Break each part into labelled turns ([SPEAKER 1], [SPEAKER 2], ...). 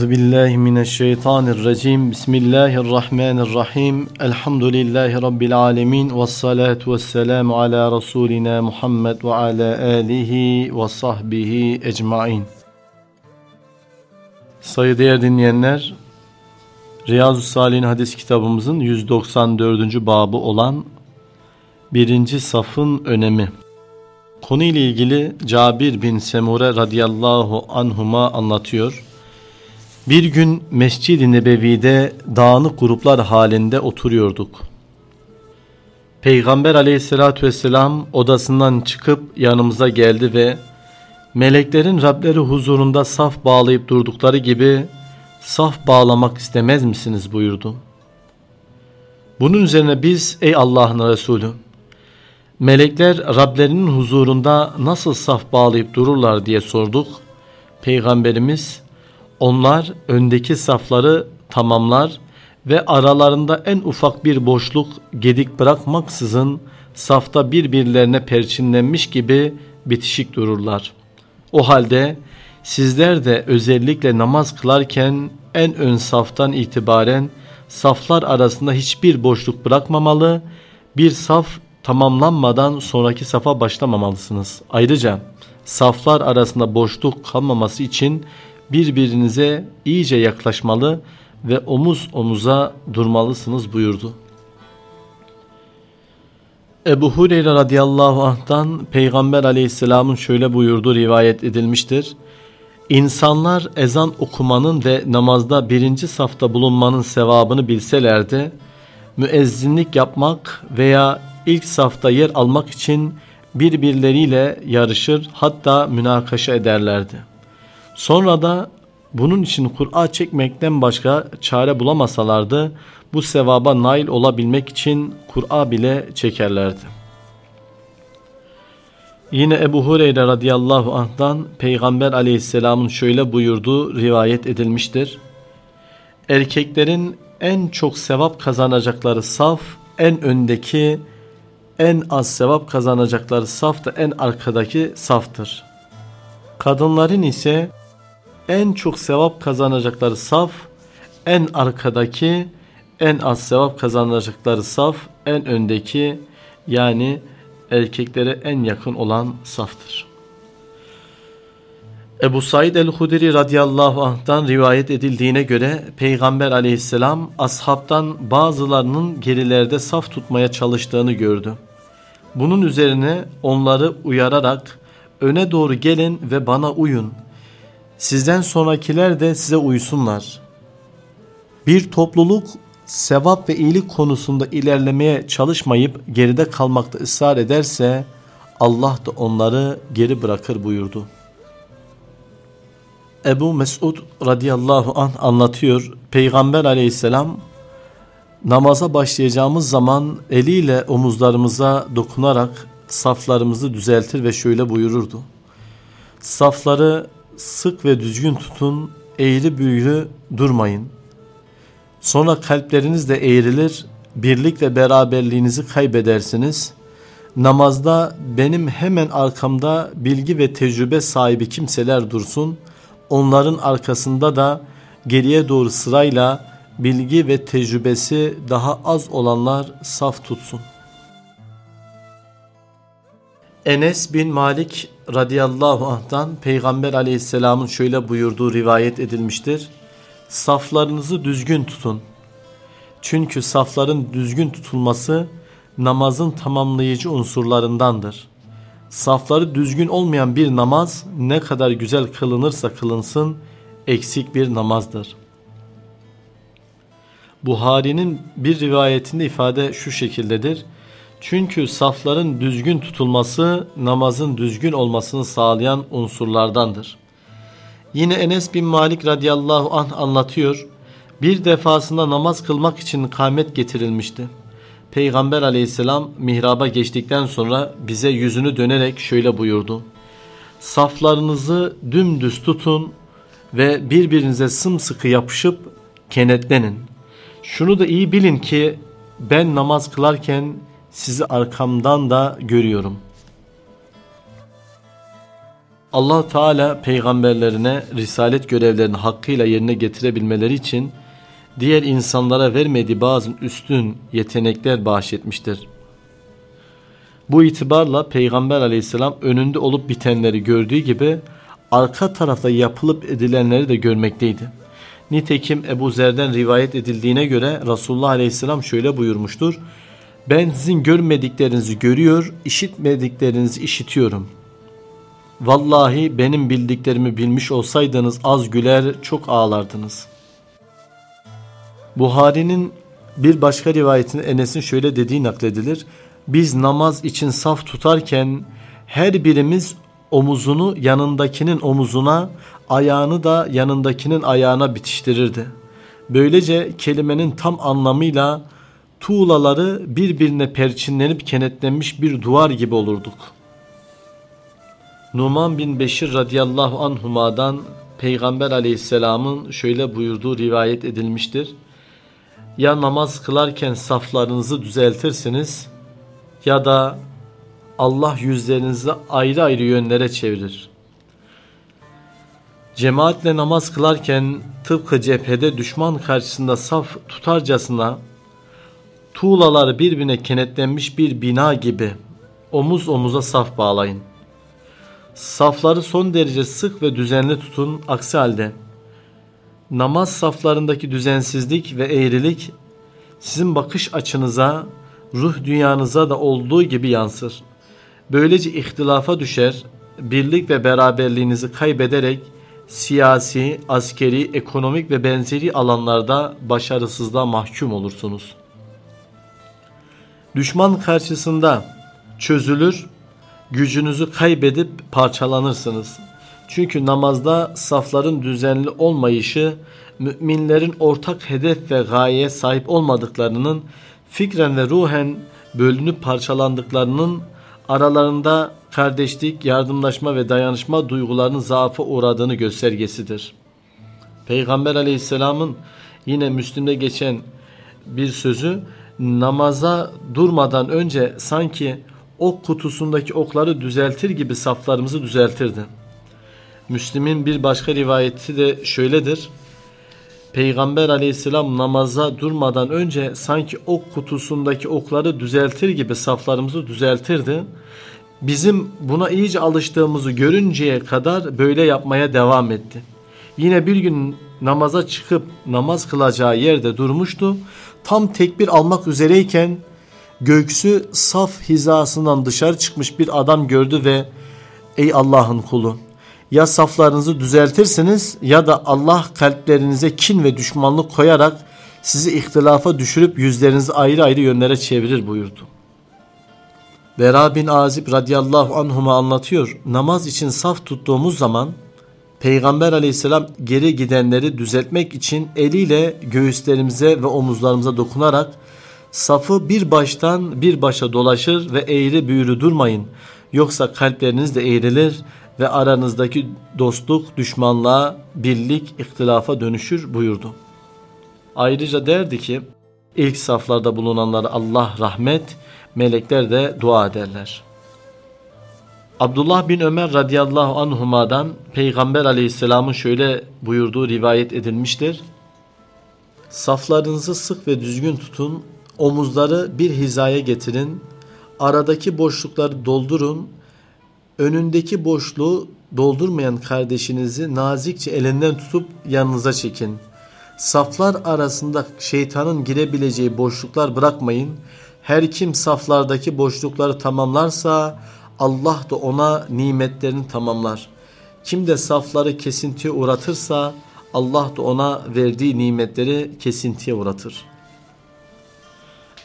[SPEAKER 1] Euzu billahi mineşşeytanirracim. Bismillahirrahmanirrahim. Elhamdülillahi rabbil alamin ve salatu vesselamü ala rasulina Muhammed ve ala alihi ve sahbihi ecmaîn. Sayıdeğer dinleyenler, Riyazu Salih'in hadis kitabımızın 194. babı olan birinci safın önemi. Konu ile ilgili Cabir bin Semure radıyallahu anhuma anlatıyor. Bir gün Mescid-i Nebevi'de dağınık gruplar halinde oturuyorduk. Peygamber aleyhissalatü vesselam odasından çıkıp yanımıza geldi ve meleklerin Rableri huzurunda saf bağlayıp durdukları gibi saf bağlamak istemez misiniz buyurdu. Bunun üzerine biz ey Allah'ın Resulü melekler Rablerinin huzurunda nasıl saf bağlayıp dururlar diye sorduk. Peygamberimiz onlar öndeki safları tamamlar ve aralarında en ufak bir boşluk gedik bırakmaksızın safta birbirlerine perçinlenmiş gibi bitişik dururlar. O halde sizler de özellikle namaz kılarken en ön saftan itibaren saflar arasında hiçbir boşluk bırakmamalı, bir saf tamamlanmadan sonraki safa başlamamalısınız. Ayrıca saflar arasında boşluk kalmaması için birbirinize iyice yaklaşmalı ve omuz omuza durmalısınız buyurdu. Ebu Hureyre radıyallahu anh'tan Peygamber aleyhisselamın şöyle buyurduğu rivayet edilmiştir. İnsanlar ezan okumanın ve namazda birinci safta bulunmanın sevabını bilselerdi, müezzinlik yapmak veya ilk safta yer almak için birbirleriyle yarışır hatta münakaşa ederlerdi. Sonra da bunun için Kur'a çekmekten başka çare bulamasalardı bu sevaba nail olabilmek için Kur'a bile çekerlerdi. Yine Ebu Hureyre radıyallahu anh'dan Peygamber aleyhisselamın şöyle buyurduğu rivayet edilmiştir. Erkeklerin en çok sevap kazanacakları saf en öndeki en az sevap kazanacakları saf da en arkadaki saftır. Kadınların ise en çok sevap kazanacakları saf, en arkadaki en az sevap kazanacakları saf, en öndeki yani erkeklere en yakın olan saftır. Ebu Said el-Hudri radıyallahu anh'tan rivayet edildiğine göre Peygamber aleyhisselam ashabtan bazılarının gerilerde saf tutmaya çalıştığını gördü. Bunun üzerine onları uyararak öne doğru gelin ve bana uyun. Sizden sonrakiler de size uysunlar. Bir topluluk sevap ve iyilik konusunda ilerlemeye çalışmayıp geride kalmakta ısrar ederse Allah da onları geri bırakır buyurdu. Ebu Mesud radıyallahu anh anlatıyor. Peygamber aleyhisselam namaza başlayacağımız zaman eliyle omuzlarımıza dokunarak saflarımızı düzeltir ve şöyle buyururdu. Safları sık ve düzgün tutun, eğri büğrü durmayın. Sonra kalpleriniz de eğrilir, birlik ve beraberliğinizi kaybedersiniz. Namazda benim hemen arkamda bilgi ve tecrübe sahibi kimseler dursun. Onların arkasında da geriye doğru sırayla bilgi ve tecrübesi daha az olanlar saf tutsun. Enes bin Malik radıyallahu anh'tan Peygamber aleyhisselamın şöyle buyurduğu rivayet edilmiştir. Saflarınızı düzgün tutun. Çünkü safların düzgün tutulması namazın tamamlayıcı unsurlarındandır. Safları düzgün olmayan bir namaz ne kadar güzel kılınırsa kılınsın eksik bir namazdır. Buhari'nin bir rivayetinde ifade şu şekildedir. Çünkü safların düzgün tutulması namazın düzgün olmasını sağlayan unsurlardandır. Yine Enes bin Malik radıyallahu anh anlatıyor. Bir defasında namaz kılmak için kâmet getirilmişti. Peygamber aleyhisselam mihraba geçtikten sonra bize yüzünü dönerek şöyle buyurdu. Saflarınızı dümdüz tutun ve birbirinize sımsıkı yapışıp kenetlenin. Şunu da iyi bilin ki ben namaz kılarken sizi arkamdan da görüyorum. Allah Teala peygamberlerine risalet görevlerini hakkıyla yerine getirebilmeleri için diğer insanlara vermediği bazı üstün yetenekler bahşetmiştir. Bu itibarla Peygamber aleyhisselam önünde olup bitenleri gördüğü gibi arka tarafta yapılıp edilenleri de görmekteydi. Nitekim Ebu Zer'den rivayet edildiğine göre Resulullah aleyhisselam şöyle buyurmuştur. Ben sizin görmediklerinizi görüyor, işitmediklerinizi işitiyorum. Vallahi benim bildiklerimi bilmiş olsaydınız az güler çok ağlardınız. Buhari'nin bir başka rivayetinde Enes'in şöyle dediği nakledilir. Biz namaz için saf tutarken her birimiz omuzunu yanındakinin omuzuna, ayağını da yanındakinin ayağına bitiştirirdi. Böylece kelimenin tam anlamıyla tuğlaları birbirine perçinlenip kenetlenmiş bir duvar gibi olurduk. Numan bin Beşir radıyallahu anhuma'dan Peygamber aleyhisselamın şöyle buyurduğu rivayet edilmiştir. Ya namaz kılarken saflarınızı düzeltirsiniz ya da Allah yüzlerinizi ayrı ayrı yönlere çevirir. Cemaatle namaz kılarken tıpkı cephede düşman karşısında saf tutarcasına tuğlalar birbirine kenetlenmiş bir bina gibi omuz omuza saf bağlayın. Safları son derece sık ve düzenli tutun aksi halde namaz saflarındaki düzensizlik ve eğrilik sizin bakış açınıza, ruh dünyanıza da olduğu gibi yansır. Böylece ihtilafa düşer, birlik ve beraberliğinizi kaybederek siyasi, askeri, ekonomik ve benzeri alanlarda başarısızlığa mahkum olursunuz. Düşman karşısında çözülür, gücünüzü kaybedip parçalanırsınız. Çünkü namazda safların düzenli olmayışı, müminlerin ortak hedef ve gayeye sahip olmadıklarının, fikren ve ruhen bölünüp parçalandıklarının aralarında kardeşlik, yardımlaşma ve dayanışma duygularının zaafa uğradığını göstergesidir. Peygamber aleyhisselamın yine Müslim'de geçen bir sözü namaza durmadan önce sanki ok kutusundaki okları düzeltir gibi saflarımızı düzeltirdi. Müslim'in bir başka rivayeti de şöyledir. Peygamber aleyhisselam namaza durmadan önce sanki ok kutusundaki okları düzeltir gibi saflarımızı düzeltirdi. Bizim buna iyice alıştığımızı görünceye kadar böyle yapmaya devam etti. Yine bir gün namaza çıkıp namaz kılacağı yerde durmuştu. Tam tekbir almak üzereyken göksü saf hizasından dışarı çıkmış bir adam gördü ve ey Allah'ın kulu ya saflarınızı düzeltirsiniz ya da Allah kalplerinize kin ve düşmanlık koyarak sizi ihtilafa düşürüp yüzlerinizi ayrı ayrı yönlere çevirir buyurdu. Bera bin Azib radıyallahu anhuma anlatıyor. Namaz için saf tuttuğumuz zaman Peygamber aleyhisselam geri gidenleri düzeltmek için eliyle göğüslerimize ve omuzlarımıza dokunarak safı bir baştan bir başa dolaşır ve eğri büğrü durmayın. Yoksa kalpleriniz de eğrilir ve aranızdaki dostluk, düşmanlığa, birlik, ihtilafa dönüşür buyurdu. Ayrıca derdi ki ilk saflarda bulunanlara Allah rahmet, melekler de dua ederler. Abdullah bin Ömer radıyallahu anhuma'dan Peygamber aleyhisselamın şöyle buyurduğu rivayet edilmiştir. Saflarınızı sık ve düzgün tutun, omuzları bir hizaya getirin, aradaki boşlukları doldurun, önündeki boşluğu doldurmayan kardeşinizi nazikçe elinden tutup yanınıza çekin. Saflar arasında şeytanın girebileceği boşluklar bırakmayın. Her kim saflardaki boşlukları tamamlarsa Allah da ona nimetlerini tamamlar. Kim de safları kesintiye uğratırsa Allah da ona verdiği nimetleri kesintiye uğratır.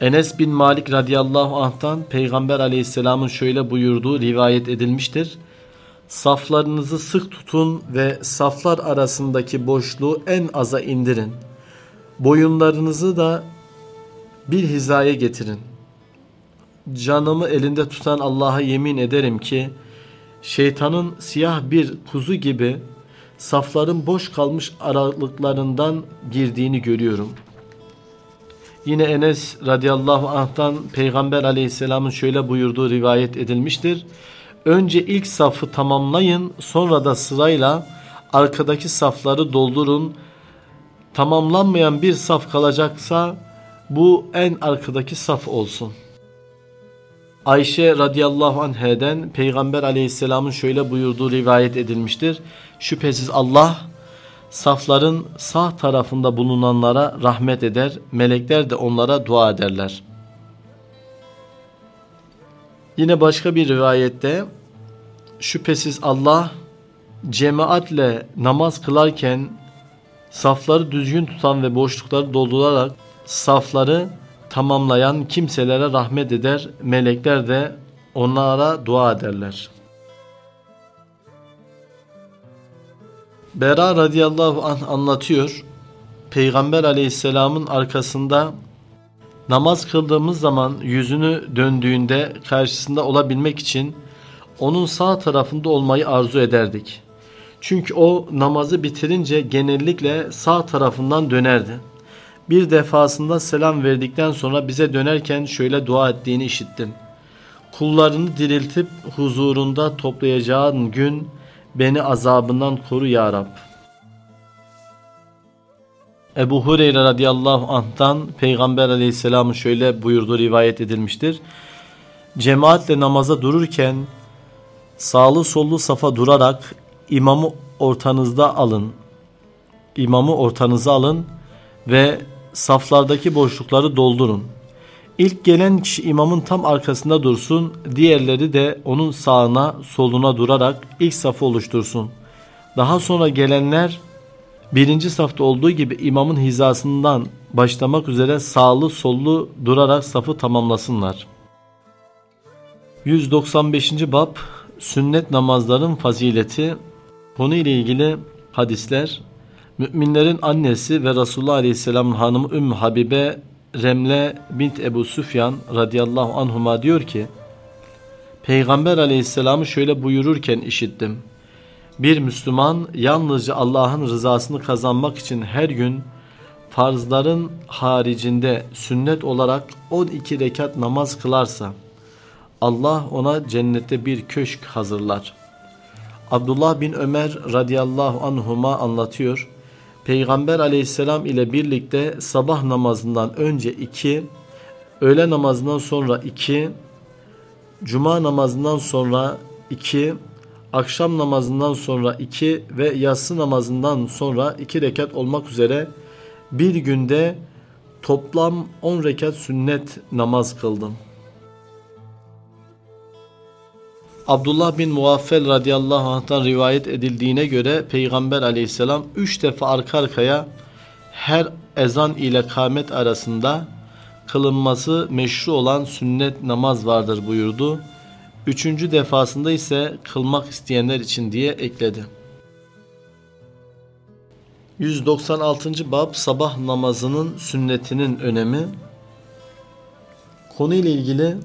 [SPEAKER 1] Enes bin Malik radıyallahu anh'tan Peygamber aleyhisselamın şöyle buyurduğu rivayet edilmiştir. Saflarınızı sık tutun ve saflar arasındaki boşluğu en aza indirin. Boyunlarınızı da bir hizaya getirin. Canımı elinde tutan Allah'a yemin ederim ki şeytanın siyah bir kuzu gibi safların boş kalmış aralıklarından girdiğini görüyorum.'' Yine Enes radıyallahu anh'tan Peygamber aleyhisselamın şöyle buyurduğu rivayet edilmiştir. Önce ilk safı tamamlayın, sonra da sırayla arkadaki safları doldurun. Tamamlanmayan bir saf kalacaksa bu en arkadaki saf olsun. Ayşe radıyallahu anheden Peygamber aleyhisselamın şöyle buyurduğu rivayet edilmiştir. Şüphesiz Allah safların sağ tarafında bulunanlara rahmet eder, melekler de onlara dua ederler. Yine başka bir rivayette şüphesiz Allah cemaatle namaz kılarken safları düzgün tutan ve boşlukları doldurarak safları tamamlayan kimselere rahmet eder, melekler de onlara dua ederler. Bera radıyallahu anh anlatıyor. Peygamber aleyhisselamın arkasında namaz kıldığımız zaman yüzünü döndüğünde karşısında olabilmek için onun sağ tarafında olmayı arzu ederdik. Çünkü o namazı bitirince genellikle sağ tarafından dönerdi. Bir defasında selam verdikten sonra bize dönerken şöyle dua ettiğini işittim. Kullarını diriltip huzurunda toplayacağın gün beni azabından koru ya Rab. Ebu Hureyre radıyallahu anh'tan Peygamber aleyhisselamın şöyle buyurduğu rivayet edilmiştir. Cemaatle namaza dururken sağlı sollu safa durarak imamı ortanızda alın. İmamı ortanıza alın ve saflardaki boşlukları doldurun. İlk gelen kişi imamın tam arkasında dursun, diğerleri de onun sağına, soluna durarak ilk safı oluştursun. Daha sonra gelenler birinci safta olduğu gibi imamın hizasından başlamak üzere sağlı sollu durarak safı tamamlasınlar. 195. Bab Sünnet namazların fazileti Konu ile ilgili hadisler Müminlerin annesi ve Resulullah Aleyhisselam'ın hanımı Ümmü Habibe Remle bint Ebu Süfyan radıyallahu anhuma diyor ki Peygamber aleyhisselamı şöyle buyururken işittim. Bir Müslüman yalnızca Allah'ın rızasını kazanmak için her gün farzların haricinde sünnet olarak 12 rekat namaz kılarsa Allah ona cennette bir köşk hazırlar. Abdullah bin Ömer radıyallahu anhuma anlatıyor. Peygamber aleyhisselam ile birlikte sabah namazından önce iki, öğle namazından sonra iki, cuma namazından sonra iki, akşam namazından sonra iki ve yatsı namazından sonra iki rekat olmak üzere bir günde toplam on rekat sünnet namaz kıldım. Abdullah bin Muaffel radıyallahu anh'tan rivayet edildiğine göre Peygamber aleyhisselam üç defa arka arkaya her ezan ile kâmet arasında kılınması meşru olan sünnet namaz vardır buyurdu. Üçüncü defasında ise kılmak isteyenler için diye ekledi. 196. Bab Sabah namazının sünnetinin önemi Konu ile ilgili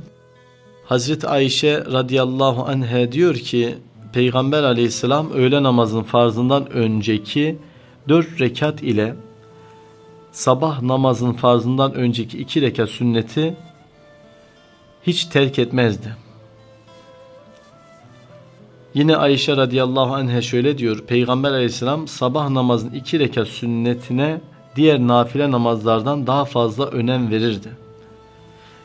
[SPEAKER 1] Hazreti Ayşe radıyallahu anhe diyor ki Peygamber aleyhisselam öğle namazının farzından önceki dört rekat ile sabah namazının farzından önceki iki rekat sünneti hiç terk etmezdi. Yine Ayşe radıyallahu anhe şöyle diyor. Peygamber aleyhisselam sabah namazın iki rekat sünnetine diğer nafile namazlardan daha fazla önem verirdi.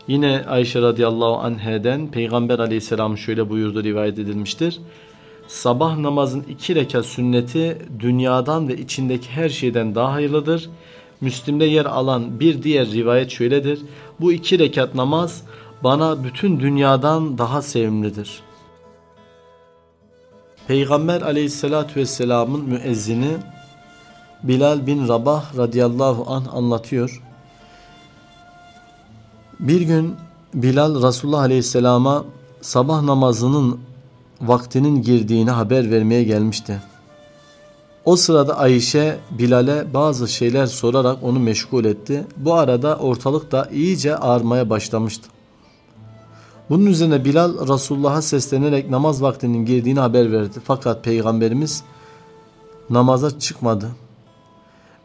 [SPEAKER 1] Yine Ayşe radıyallahu anheden Peygamber aleyhisselam şöyle buyurdu rivayet edilmiştir. Sabah namazın iki rekat sünneti dünyadan ve içindeki her şeyden daha hayırlıdır. Müslim'de yer alan bir diğer rivayet şöyledir. Bu iki rekat namaz bana bütün dünyadan daha sevimlidir. Peygamber aleyhissalatü vesselamın müezzini Bilal bin Rabah radıyallahu anh anlatıyor. Bir gün Bilal Resulullah Aleyhisselam'a sabah namazının vaktinin girdiğini haber vermeye gelmişti. O sırada Ayşe Bilal'e bazı şeyler sorarak onu meşgul etti. Bu arada ortalık da iyice ağarmaya başlamıştı. Bunun üzerine Bilal Resulullah'a seslenerek namaz vaktinin girdiğini haber verdi. Fakat Peygamberimiz namaza çıkmadı.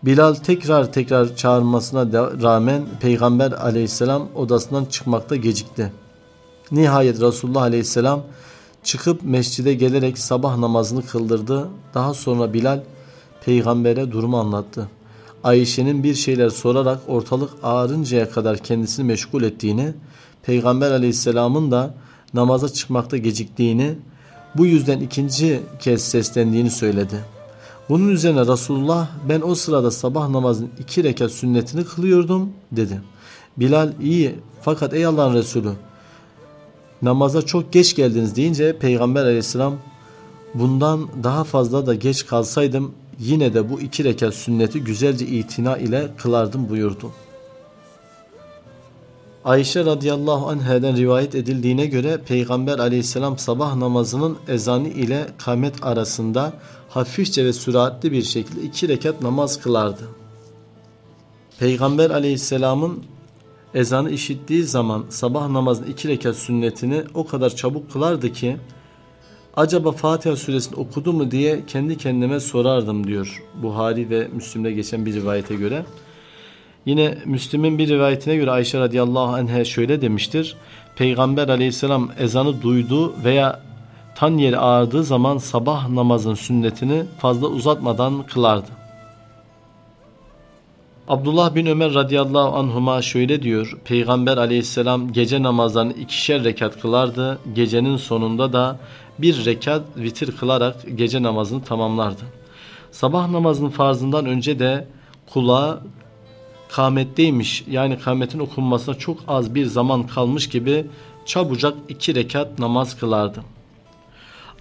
[SPEAKER 1] Bilal tekrar tekrar çağırmasına rağmen Peygamber aleyhisselam odasından çıkmakta gecikti. Nihayet Resulullah aleyhisselam Çıkıp mescide gelerek sabah namazını kıldırdı. Daha sonra Bilal peygambere durumu anlattı. Ayşe'nin bir şeyler sorarak ortalık ağarıncaya kadar kendisini meşgul ettiğini, Peygamber aleyhisselamın da namaza çıkmakta geciktiğini, bu yüzden ikinci kez seslendiğini söyledi. Bunun üzerine Resulullah ben o sırada sabah namazının iki rekat sünnetini kılıyordum dedi. Bilal iyi fakat ey Allah'ın Resulü namaza çok geç geldiniz deyince Peygamber aleyhisselam bundan daha fazla da geç kalsaydım yine de bu iki rekat sünneti güzelce itina ile kılardım buyurdu. Ayşe radıyallahu anh'den rivayet edildiğine göre Peygamber aleyhisselam sabah namazının ezanı ile kamet arasında hafifçe ve süratli bir şekilde iki rekat namaz kılardı. Peygamber aleyhisselamın ezanı işittiği zaman sabah namazının iki rekat sünnetini o kadar çabuk kılardı ki acaba Fatiha suresini okudu mu diye kendi kendime sorardım diyor Buhari ve Müslim'de geçen bir rivayete göre. Yine Müslim'in bir rivayetine göre Ayşe radıyallahu anh'a şöyle demiştir. Peygamber aleyhisselam ezanı duydu veya tan yeri ağırdığı zaman sabah namazın sünnetini fazla uzatmadan kılardı. Abdullah bin Ömer radıyallahu anhuma şöyle diyor. Peygamber aleyhisselam gece namazlarını ikişer rekat kılardı. Gecenin sonunda da bir rekat vitir kılarak gece namazını tamamlardı. Sabah namazının farzından önce de kulağa kametteymiş yani kametin okunmasına çok az bir zaman kalmış gibi çabucak iki rekat namaz kılardı.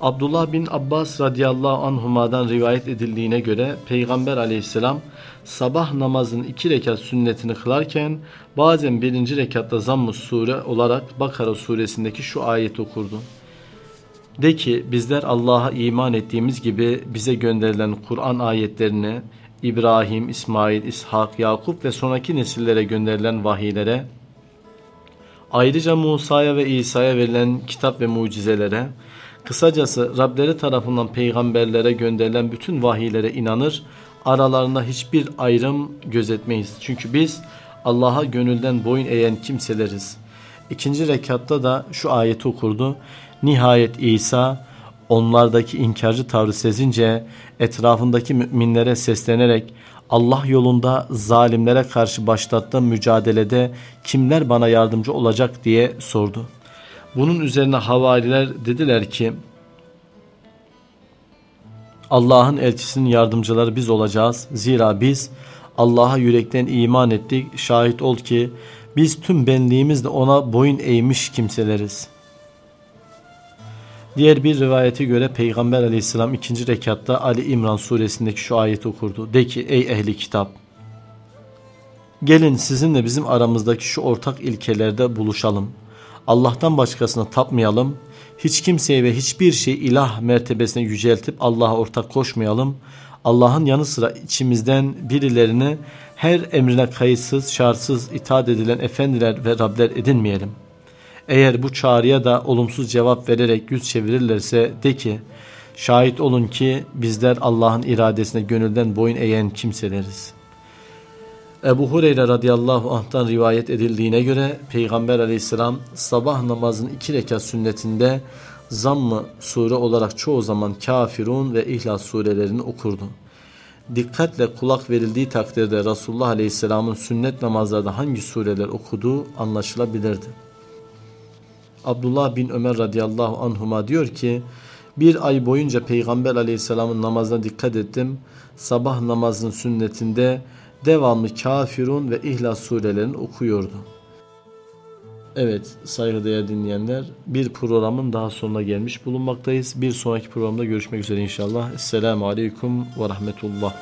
[SPEAKER 1] Abdullah bin Abbas radıyallahu anhuma'dan rivayet edildiğine göre Peygamber aleyhisselam sabah namazın iki rekat sünnetini kılarken bazen birinci rekatta zamm sure olarak Bakara suresindeki şu ayet okurdu. De ki bizler Allah'a iman ettiğimiz gibi bize gönderilen Kur'an ayetlerini İbrahim, İsmail, İshak, Yakup ve sonraki nesillere gönderilen vahiylere, ayrıca Musa'ya ve İsa'ya verilen kitap ve mucizelere, kısacası Rableri tarafından peygamberlere gönderilen bütün vahiylere inanır, aralarında hiçbir ayrım gözetmeyiz. Çünkü biz Allah'a gönülden boyun eğen kimseleriz. İkinci rekatta da şu ayeti okurdu. Nihayet İsa onlardaki inkarcı tavrı sezince etrafındaki müminlere seslenerek Allah yolunda zalimlere karşı başlattığım mücadelede kimler bana yardımcı olacak diye sordu. Bunun üzerine havariler dediler ki Allah'ın elçisinin yardımcıları biz olacağız. Zira biz Allah'a yürekten iman ettik. Şahit ol ki biz tüm benliğimizle ona boyun eğmiş kimseleriz.'' Diğer bir rivayete göre Peygamber aleyhisselam ikinci rekatta Ali İmran suresindeki şu ayeti okurdu. De ki ey ehli kitap gelin sizinle bizim aramızdaki şu ortak ilkelerde buluşalım. Allah'tan başkasına tapmayalım. Hiç kimseye ve hiçbir şey ilah mertebesine yüceltip Allah'a ortak koşmayalım. Allah'ın yanı sıra içimizden birilerini her emrine kayıtsız, şartsız itaat edilen efendiler ve Rabler edinmeyelim.'' Eğer bu çağrıya da olumsuz cevap vererek yüz çevirirlerse de ki şahit olun ki bizler Allah'ın iradesine gönülden boyun eğen kimseleriz. Ebu Hureyre radıyallahu anh'tan rivayet edildiğine göre Peygamber aleyhisselam sabah namazın iki rekat sünnetinde zamm sure olarak çoğu zaman kafirun ve ihlas surelerini okurdu. Dikkatle kulak verildiği takdirde Resulullah aleyhisselamın sünnet namazlarda hangi sureler okuduğu anlaşılabilirdi. Abdullah bin Ömer radıyallahu anhuma diyor ki bir ay boyunca Peygamber aleyhisselamın namazına dikkat ettim. Sabah namazının sünnetinde devamlı kafirun ve ihlas surelerini okuyordu. Evet saygıdeğer dinleyenler bir programın daha sonuna gelmiş bulunmaktayız. Bir sonraki programda görüşmek üzere inşallah. Esselamu Aleyküm ve Rahmetullah.